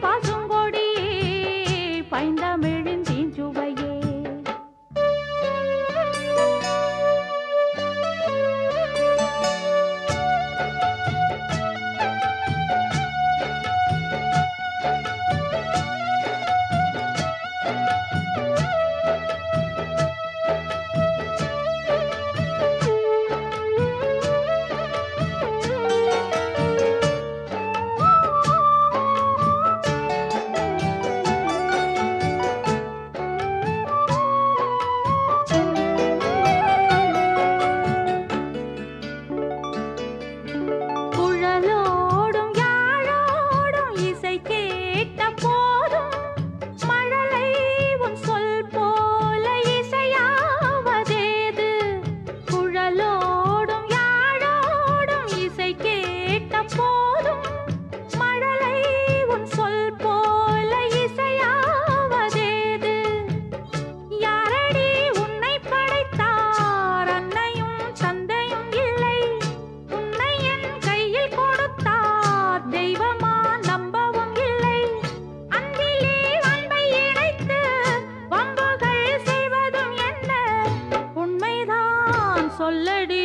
把生。சொல்லடி